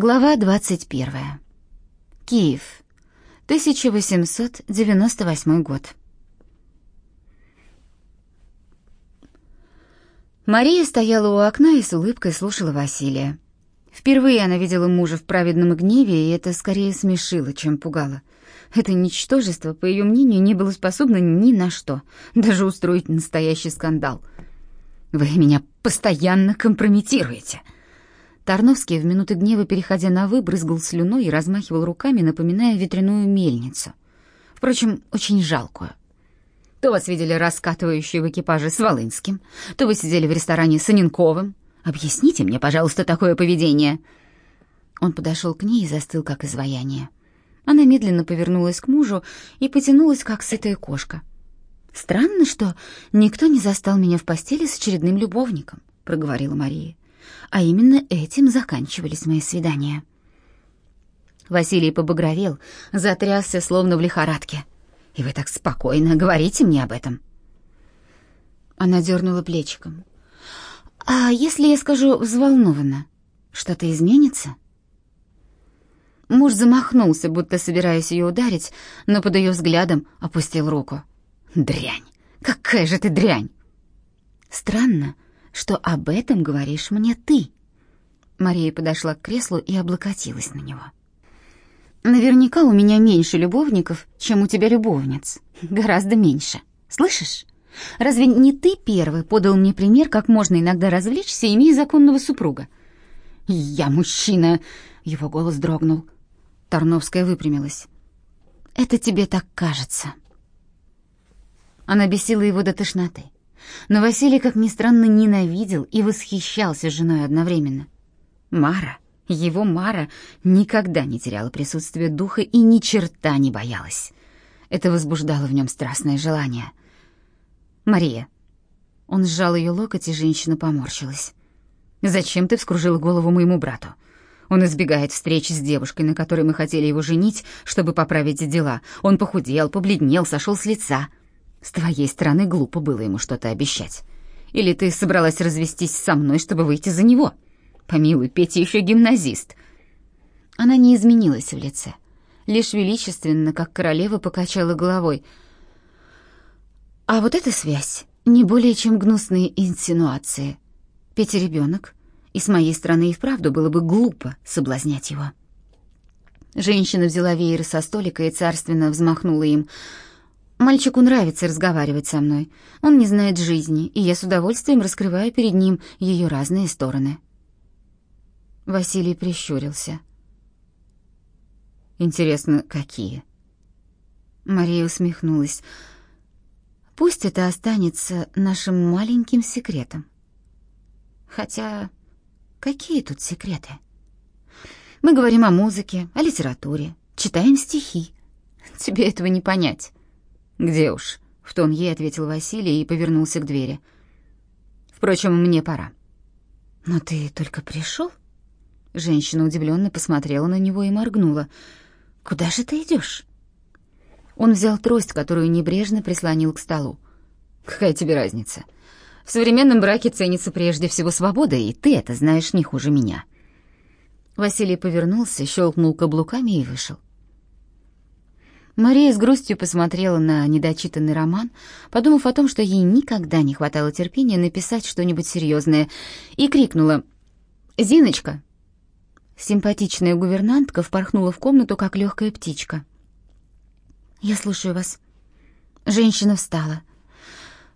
Глава 21. Киев. 1898 год. Мария стояла у окна и с улыбкой слушала Василия. Впервые она видела мужа в праведном гневе, и это скорее смешило, чем пугало. Это ничтожество, по ее мнению, не было способно ни на что, даже устроить настоящий скандал. «Вы меня постоянно компрометируете», Тарновский в минуты гнева, переходя на «вы», брызгал слюной и размахивал руками, напоминая ветряную мельницу. Впрочем, очень жалкую. То вас видели раскатывающие в экипаже с Волынским, то вы сидели в ресторане с Анинковым. Объясните мне, пожалуйста, такое поведение. Он подошел к ней и застыл, как изваяние. Она медленно повернулась к мужу и потянулась, как сытая кошка. «Странно, что никто не застал меня в постели с очередным любовником», — проговорила Мария а именно этим заканчивались мои свидания. Василий побагровел, затрясся, словно в лихорадке. «И вы так спокойно говорите мне об этом?» Она дернула плечиком. «А если я скажу взволнованно, что-то изменится?» Муж замахнулся, будто собираясь ее ударить, но под ее взглядом опустил руку. «Дрянь! Какая же ты дрянь!» «Странно, что об этом говоришь мне ты». Мария подошла к креслу и облокотилась на него. «Наверняка у меня меньше любовников, чем у тебя любовниц. Гораздо меньше. Слышишь? Разве не ты первый подал мне пример, как можно иногда развлечься, имея законного супруга?» «Я мужчина!» — его голос дрогнул. Тарновская выпрямилась. «Это тебе так кажется». Она бесила его до тошноты. Но Василий, как ни странно, ненавидел и восхищался женой одновременно. Мара, его Мара, никогда не теряла присутствие духа и ни черта не боялась. Это возбуждало в нем страстное желание. «Мария». Он сжал ее локоть, и женщина поморщилась. «Зачем ты вскружила голову моему брату? Он избегает встреч с девушкой, на которой мы хотели его женить, чтобы поправить дела. Он похудел, побледнел, сошел с лица. С твоей стороны глупо было ему что-то обещать. Или ты собралась развестись со мной, чтобы выйти за него? Помилуй, Петя еще гимназист. Она не изменилась в лице. Лишь величественно, как королева, покачала головой. А вот эта связь не более чем гнусные инсинуации. Петя ребенок, и с моей стороны и вправду было бы глупо соблазнять его. Женщина взяла веер со столика и царственно взмахнула им — Мальчику нравится разговаривать со мной. Он не знает жизни, и я с удовольствием раскрываю перед ним ее разные стороны. Василий прищурился. Интересно, какие? Мария усмехнулась. Пусть это останется нашим маленьким секретом. Хотя какие тут секреты? Мы говорим о музыке, о литературе, читаем стихи. Тебе этого не понять. «Где уж?» — в тон ей ответил Василий и повернулся к двери. «Впрочем, мне пора». «Но ты только пришел?» Женщина удивленно посмотрела на него и моргнула. «Куда же ты идешь?» Он взял трость, которую небрежно прислонил к столу. «Какая тебе разница? В современном браке ценится прежде всего свобода, и ты это знаешь не хуже меня». Василий повернулся, щелкнул каблуками и вышел. Мария с грустью посмотрела на недочитанный роман, подумав о том, что ей никогда не хватало терпения написать что-нибудь серьезное, и крикнула «Зиночка!». Симпатичная гувернантка впорхнула в комнату, как легкая птичка. «Я слушаю вас». Женщина встала.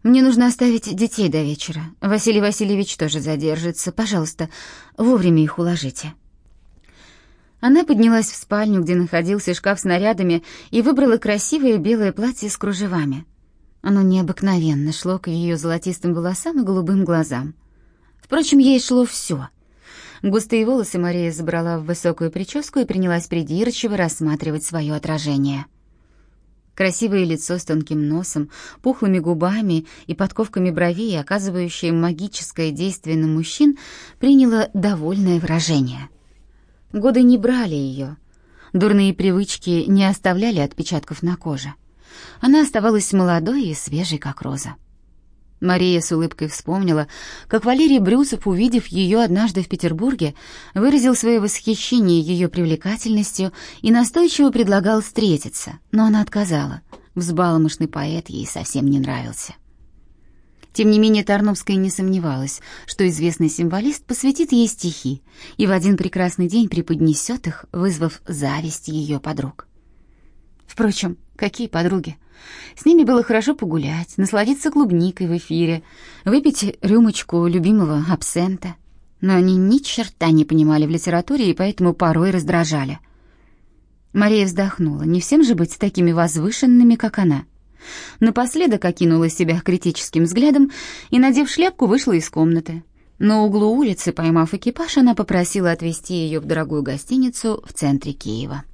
«Мне нужно оставить детей до вечера. Василий Васильевич тоже задержится. Пожалуйста, вовремя их уложите». Она поднялась в спальню, где находился шкаф с нарядами, и выбрала красивое белое платье с кружевами. Оно необыкновенно шло к ее золотистым волосам и голубым глазам. Впрочем, ей шло все. Густые волосы Мария забрала в высокую прическу и принялась придирчиво рассматривать свое отражение. Красивое лицо с тонким носом, пухлыми губами и подковками бровей, оказывающее магическое действие на мужчин, приняло довольное выражение — Годы не брали ее. Дурные привычки не оставляли отпечатков на коже. Она оставалась молодой и свежей, как роза. Мария с улыбкой вспомнила, как Валерий Брюсов, увидев ее однажды в Петербурге, выразил свое восхищение ее привлекательностью и настойчиво предлагал встретиться, но она отказала. Взбаломышный поэт ей совсем не нравился. Тем не менее, Тарновская не сомневалась, что известный символист посвятит ей стихи и в один прекрасный день преподнесет их, вызвав зависть ее подруг. Впрочем, какие подруги? С ними было хорошо погулять, насладиться клубникой в эфире, выпить рюмочку любимого абсента. Но они ни черта не понимали в литературе и поэтому порой раздражали. Мария вздохнула. Не всем же быть такими возвышенными, как она. Напоследок окинула себя критическим взглядом и, надев шляпку, вышла из комнаты. На углу улицы, поймав экипаж, она попросила отвезти ее в дорогую гостиницу в центре Киева.